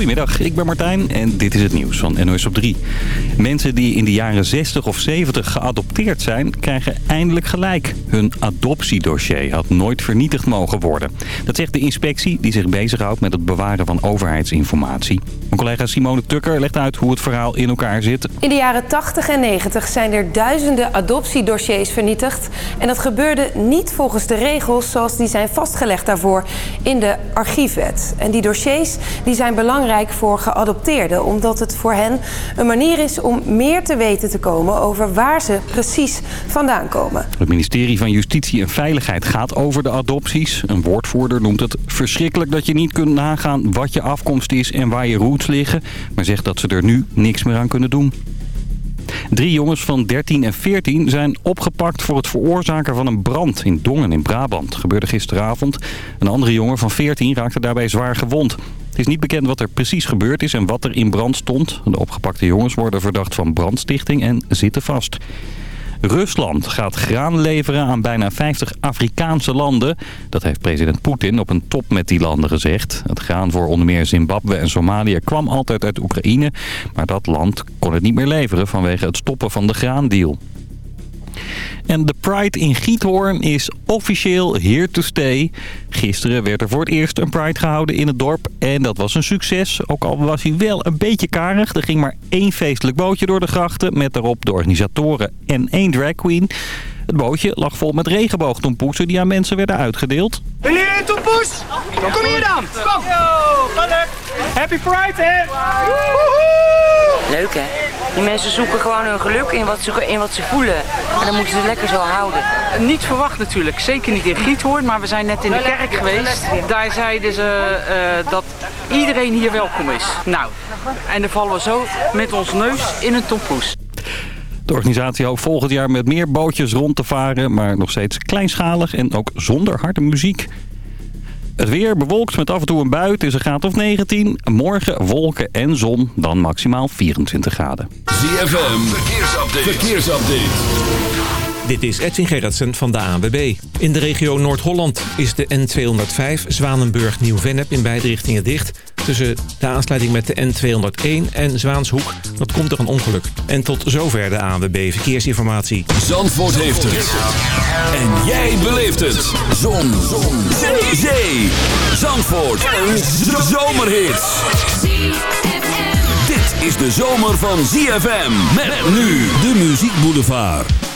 Goedemiddag, ik ben Martijn en dit is het nieuws van NOS op 3. Mensen die in de jaren 60 of 70 geadopteerd zijn, krijgen eindelijk gelijk. Hun adoptiedossier had nooit vernietigd mogen worden. Dat zegt de inspectie die zich bezighoudt met het bewaren van overheidsinformatie. Mijn collega Simone Tukker legt uit hoe het verhaal in elkaar zit. In de jaren 80 en 90 zijn er duizenden adoptiedossiers vernietigd. En dat gebeurde niet volgens de regels zoals die zijn vastgelegd daarvoor in de archiefwet. En die dossiers die zijn belangrijk voor geadopteerden... omdat het voor hen een manier is om meer te weten te komen... over waar ze precies vandaan komen. Het ministerie van Justitie en Veiligheid gaat over de adopties. Een woordvoerder noemt het verschrikkelijk dat je niet kunt nagaan... wat je afkomst is en waar je roots liggen... maar zegt dat ze er nu niks meer aan kunnen doen. Drie jongens van 13 en 14 zijn opgepakt voor het veroorzaken van een brand in Dongen in Brabant. Gebeurde gisteravond. Een andere jongen van 14 raakte daarbij zwaar gewond. Het is niet bekend wat er precies gebeurd is en wat er in brand stond. De opgepakte jongens worden verdacht van brandstichting en zitten vast. Rusland gaat graan leveren aan bijna 50 Afrikaanse landen. Dat heeft president Poetin op een top met die landen gezegd. Het graan voor onder meer Zimbabwe en Somalië kwam altijd uit Oekraïne. Maar dat land kon het niet meer leveren vanwege het stoppen van de graandeal. En de Pride in Giethoorn is officieel here to stay. Gisteren werd er voor het eerst een Pride gehouden in het dorp. En dat was een succes. Ook al was hij wel een beetje karig. Er ging maar één feestelijk bootje door de grachten. Met daarop de organisatoren en één drag queen. Het bootje lag vol met regenboogtompoesen die aan mensen werden uitgedeeld. Wil je een tompoes? Kom hier dan. Kom. Happy Pride, hè? Leuk hè? Die mensen zoeken gewoon hun geluk in wat ze, in wat ze voelen. En dan moeten ze het lekker zo houden. Niet verwacht natuurlijk, zeker niet in Giethoorn, maar we zijn net in de kerk geweest. Daar zeiden ze uh, dat iedereen hier welkom is. Nou, en dan vallen we zo met ons neus in een tompoes. De organisatie hoopt volgend jaar met meer bootjes rond te varen, maar nog steeds kleinschalig en ook zonder harde muziek. Het weer bewolkt met af en toe een bui. Het is een graad of 19. Morgen wolken en zon. Dan maximaal 24 graden. ZFM. Verkeersupdate. Verkeersupdate. Dit is Edwin Gerritsen van de ANWB. In de regio Noord-Holland is de N205 Zwanenburg-Nieuw-Vennep in beide richtingen dicht. Tussen de aansluiting met de N201 en Zwaanshoek, dat komt er een ongeluk. En tot zover de ANWB Verkeersinformatie. Zandvoort heeft het. En jij beleeft het. Zon. Zon. Zee. Zee. Zandvoort. Een zomerhit. Dit is de zomer van ZFM. Met nu de Muziek Boulevard.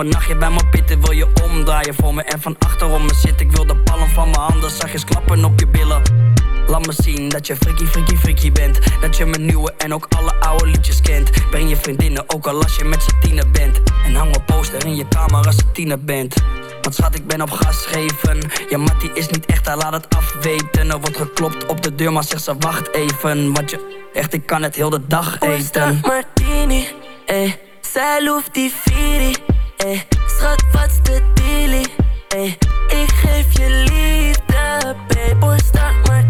Een nachtje bij me pitten? Wil je omdraaien voor me en van achterom me zitten? Ik wil de palm van mijn handen zachtjes klappen op je billen. Laat me zien dat je freaky, freaky, freaky bent. Dat je mijn nieuwe en ook alle oude liedjes kent. Breng je vriendinnen ook al als je met z'n bent. En hang een poster in je kamer als je tiener bent. Want schat, ik ben op gas geven. Ja, Mattie is niet echt, hij laat het afweten. Er wordt geklopt op de deur, maar zegt ze wacht even. Want je, echt, ik kan het heel de dag eten. Martini, eh. Zij loeft die eh. Schat, wat's de dealie, eh. Ik geef je liefde, babe. Oorstart martini,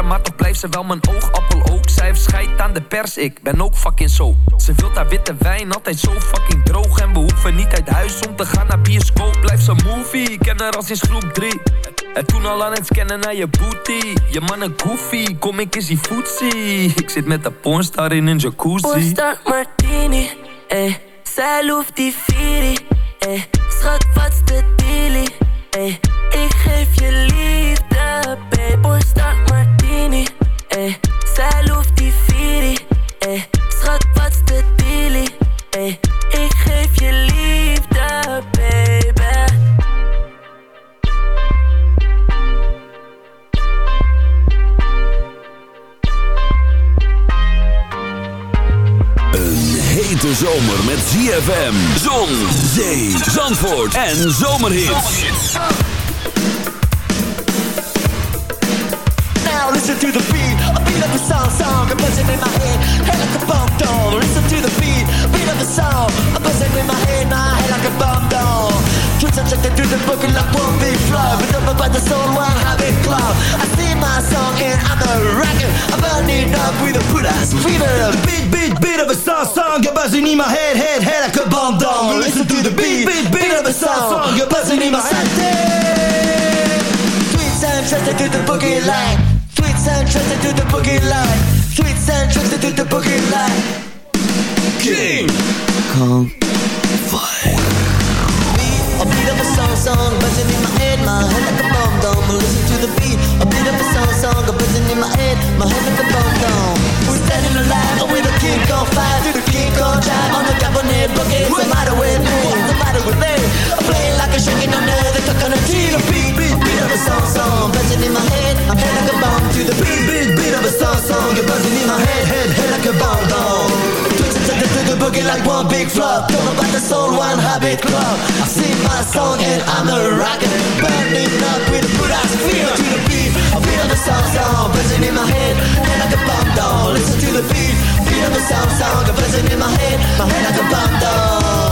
maar toch blijft ze wel mijn oogappel ook. Zij heeft aan de pers, ik ben ook fucking zo. Ze wilt haar witte wijn, altijd zo fucking droog. En we hoeven niet uit huis om te gaan naar bioscoop. Blijft ze movie, ik ken haar al sinds groep 3. En toen al aan het scannen naar je booty. Je man een goofy, kom ik eens die footsie. Ik zit met de pornstar in een jacuzzi. Oorstart martini, eh. Zij loeft die Firi, eh. Schat, wat's de dealie, eh. Ik geef je liefde, babe. Oorstart martini, eh. Zij loeft die Firi, eh. Schat, wat's de dealie. Ik geef je liefde, hete zomer met ZFM, zon, zee, zandvoort en zomerhits. Now listen to the beat, a beat of a song, song, a buzzing in my head, head like a bomb down. Listen to the beat, beat of a song, a buzzing in my head, my head like a bomb down. Twitch and check to the book like one big flow, but up by the soul, one habit club. I sing my song and I'm a rocker, I'm burning up with ass fever. Beat, beat, beat of a song, song, you're buzzing in my head, head, head like a bomb down. Listen to the beat, beat, beat of a song, song, you're buzzing in my head. Sweet sound, trusted to the boogie line. Sweet sound, trusted to the boogie line. Sweet sound, trusted to the boogie line. King Kong song, buzzing in my head, my head like a bomb dome. Listen to the beat, a beat of a song, song, a buzzing in my head, my head like a bomb dome. We're standing alive with a king on fire, through the king on drive on the cabinet boogie. What's the matter with me? What's the matter with me? I'm playing like a shaking under the coconut tree. The beat, beat, beat of a song, song, buzzing in my head, my head like a bomb. To the beat, beat, beat of a song, song, you're buzzing in my head, head, head like a bomb dome. To the, boogie like one big flop. Don't know about the soul, one habit club. I sing my song and I'm a rocker. Burning up with a good ass feel to the beat. I feel a song, song, buzzing in my head, head like a bomb down. Listen to the beat, of a song, song, buzzing in my head, my head like a bomb down.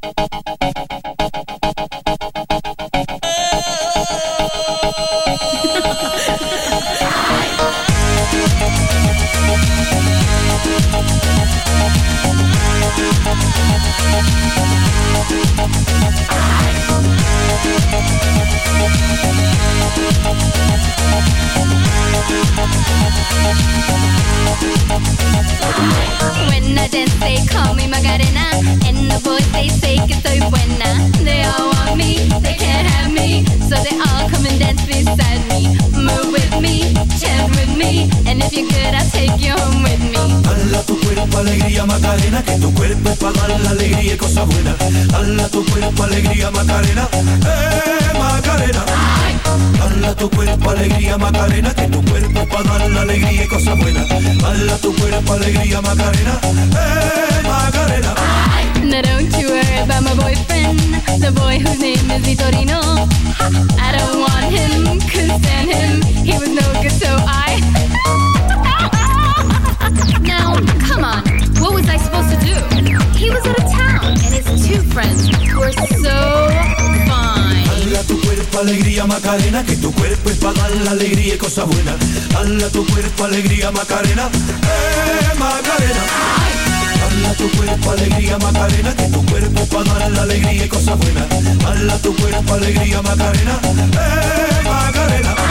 Vitorino I don't want him, couldn't stand him He was no good so I Now, come on, what was I supposed to do? He was out of town and his two friends were so fine Dale a tu cuerpo alegría Macarena, que tu cuerpo es para dar la alegría y cosas buenas. Dale a tu cuerpo alegría Macarena, eh Macarena. Dale a tu cuerpo alegría Macarena, que tu cuerpo para dar la alegría y cosas buenas. Dale a tu cuerpo alegría Macarena, eh Macarena.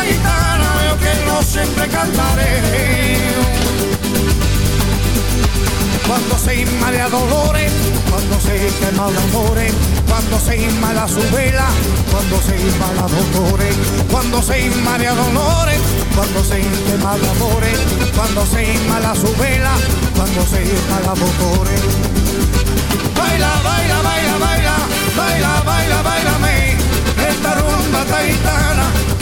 Esta gitana yo que no siempre cantaré. Cuando se inmala dolores, cuando se quema amores, cuando se inmala su vela, cuando se inmala dolores, cuando se inmala dolores, cuando se quema amores, cuando se inmala su vela, cuando se inmala dolores. Baila, baila, baila, baila, baila, baila, bailame, esta rumba taitana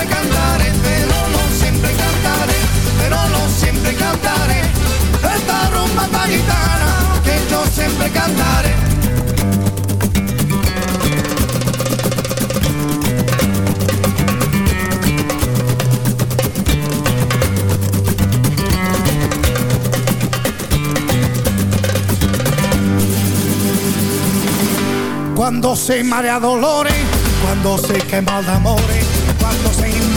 Siempre cantaré, pero no siempre cantaré, pero no siempre cantaré. Esta rumba esta gitana que yo siempre cantaré. Cuando se marea dolores, cuando se quema de amores,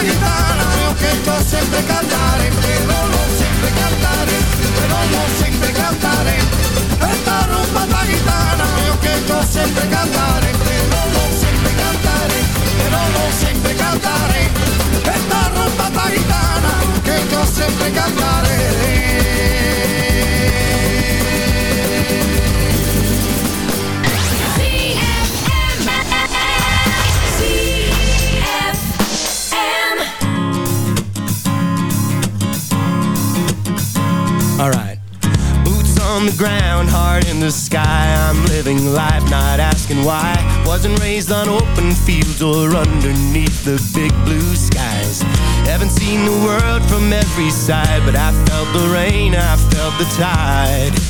rumba esta gitana que yo siempre cantaré, pero no siempre cantaré, pero no siempre cantaré. Esta rumba esta gitana que yo siempre cantaré, pero no siempre cantaré, pero no siempre cantaré. Esta rumba esta gitana que yo siempre cantaré. Alright. Boots on the ground, heart in the sky. I'm living life, not asking why. Wasn't raised on open fields or underneath the big blue skies. Haven't seen the world from every side, but I felt the rain, I felt the tide.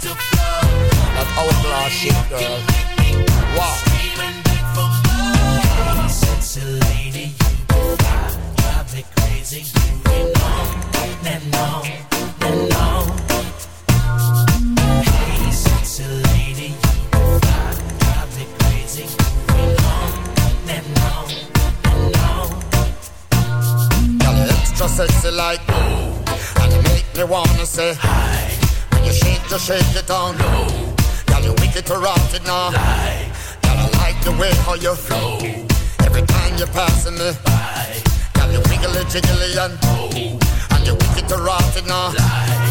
Aw, shit, girl. Wow. Sexy extra sexy like me, and you make me wanna say hi. When you shake, you shake it down low you're wicked corrupted now. Lie. Gotta like the way how you flow. Every time you're passing me by. Got you wiggly jiggly and oh. And you're wicked corrupted now. Lie.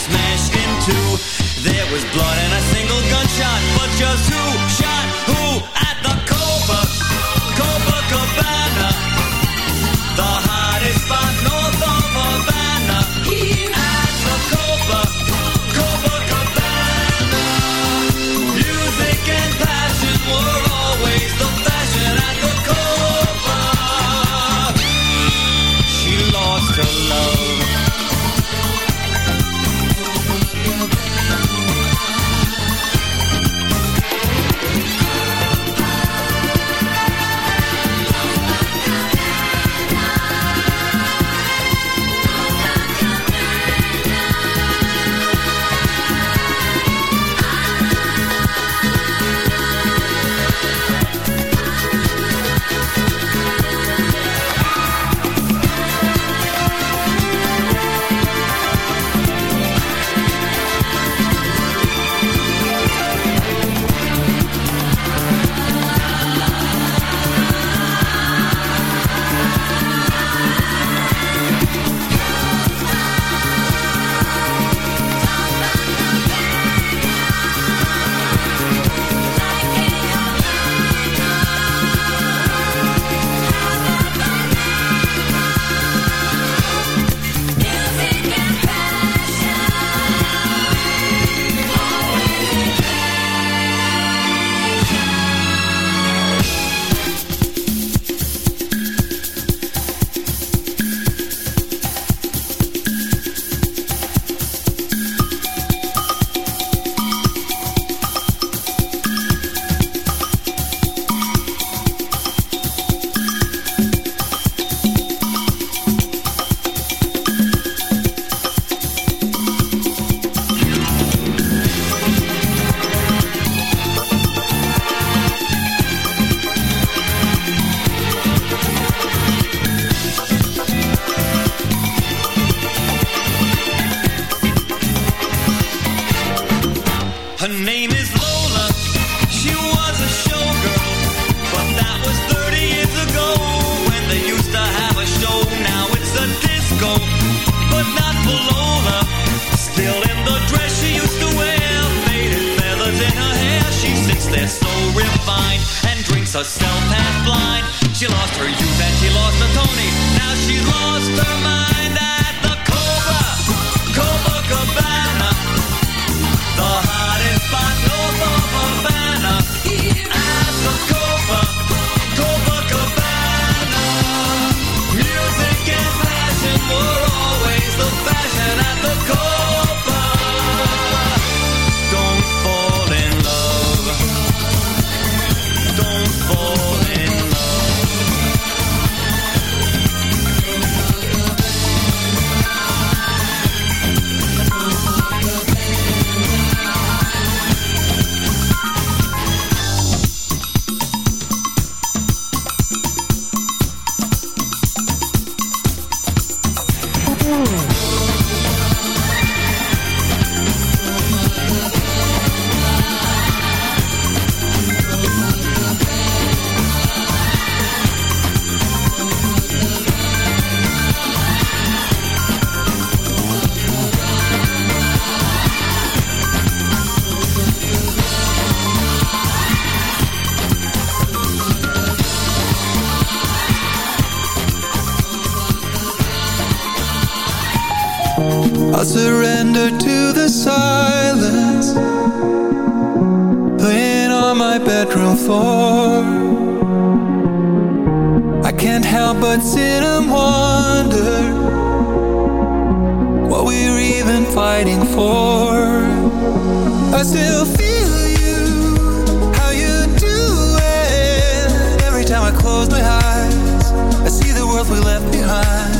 smashed in two. There was blood and a single gunshot But just who floor I can't help but sit and wonder What we're even fighting for. I still feel you How you do it. Every time I close my eyes I see the world we left behind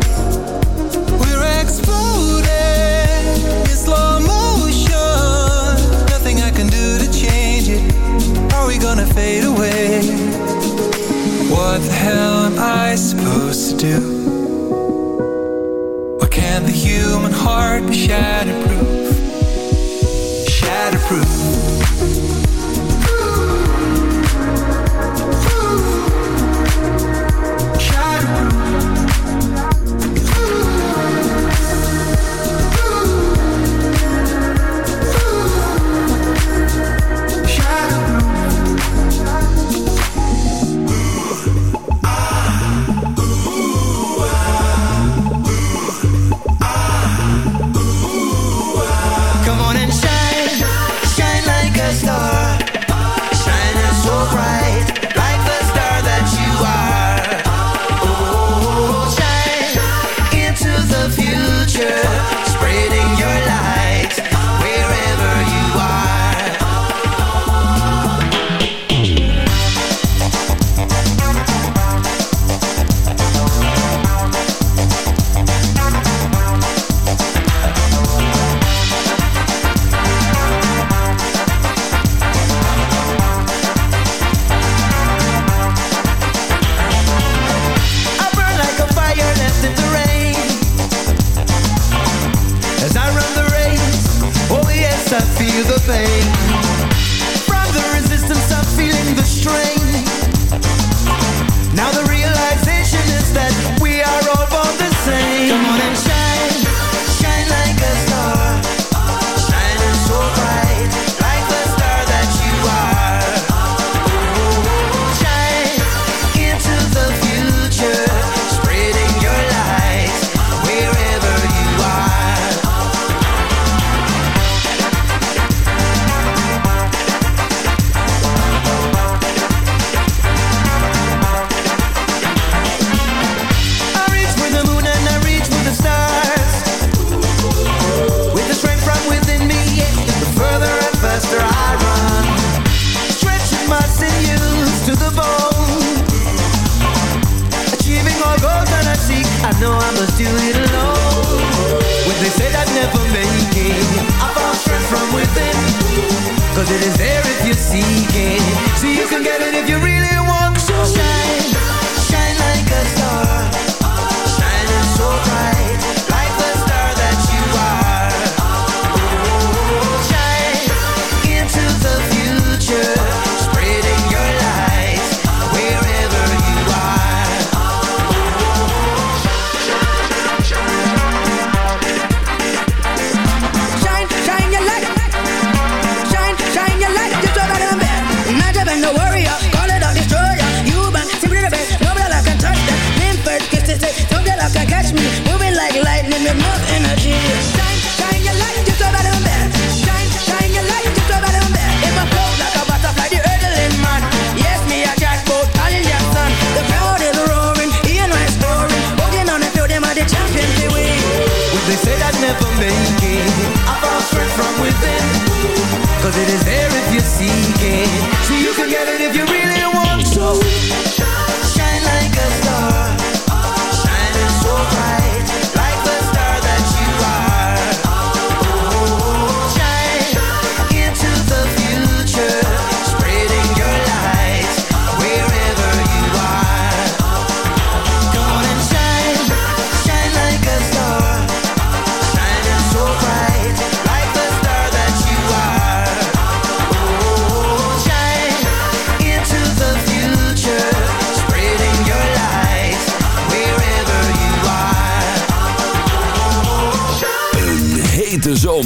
Do? Why can't the human heart be shatterproof?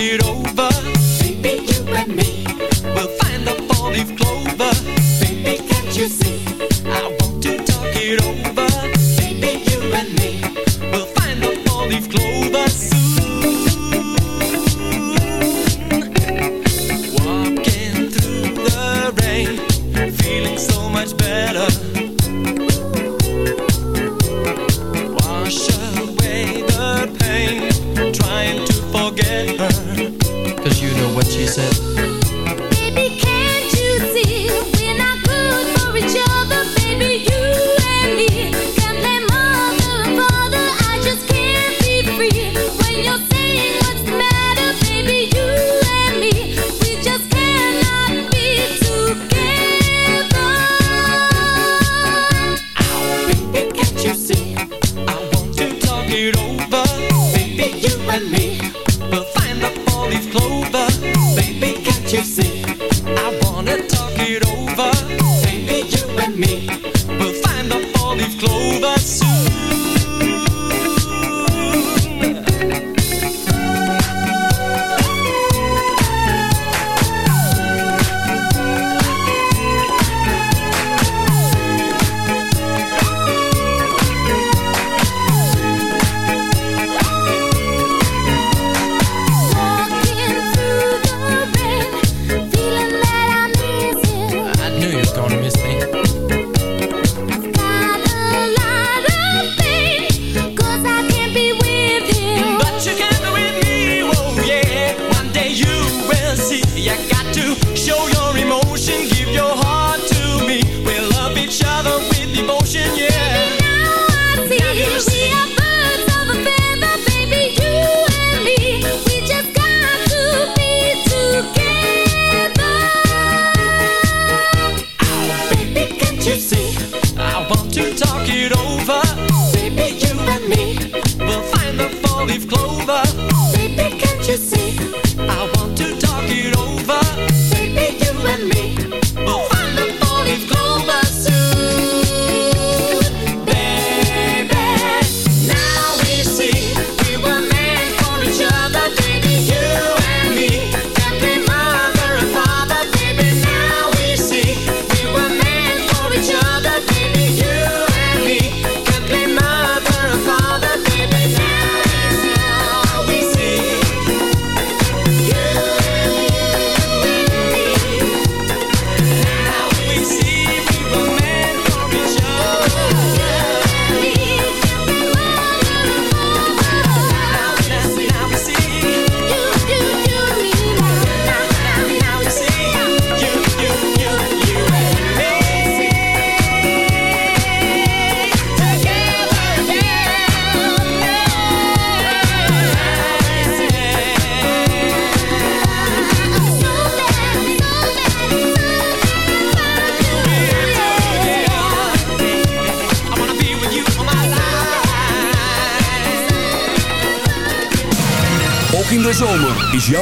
it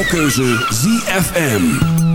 keuze ZFM.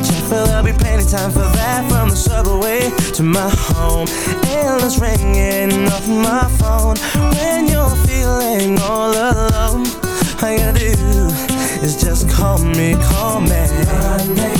reaching I'll be paying time for that. From the subway to my home Endless ringing off my phone. When you're feeling all alone All you gotta do is just call me, call me.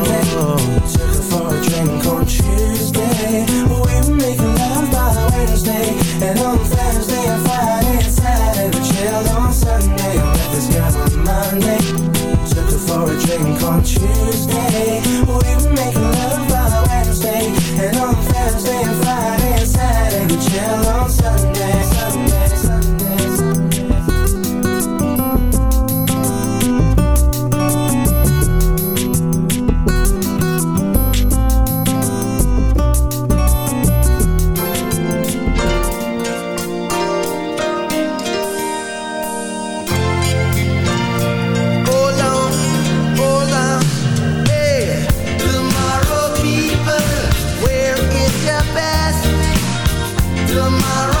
drink on Tuesday tomorrow my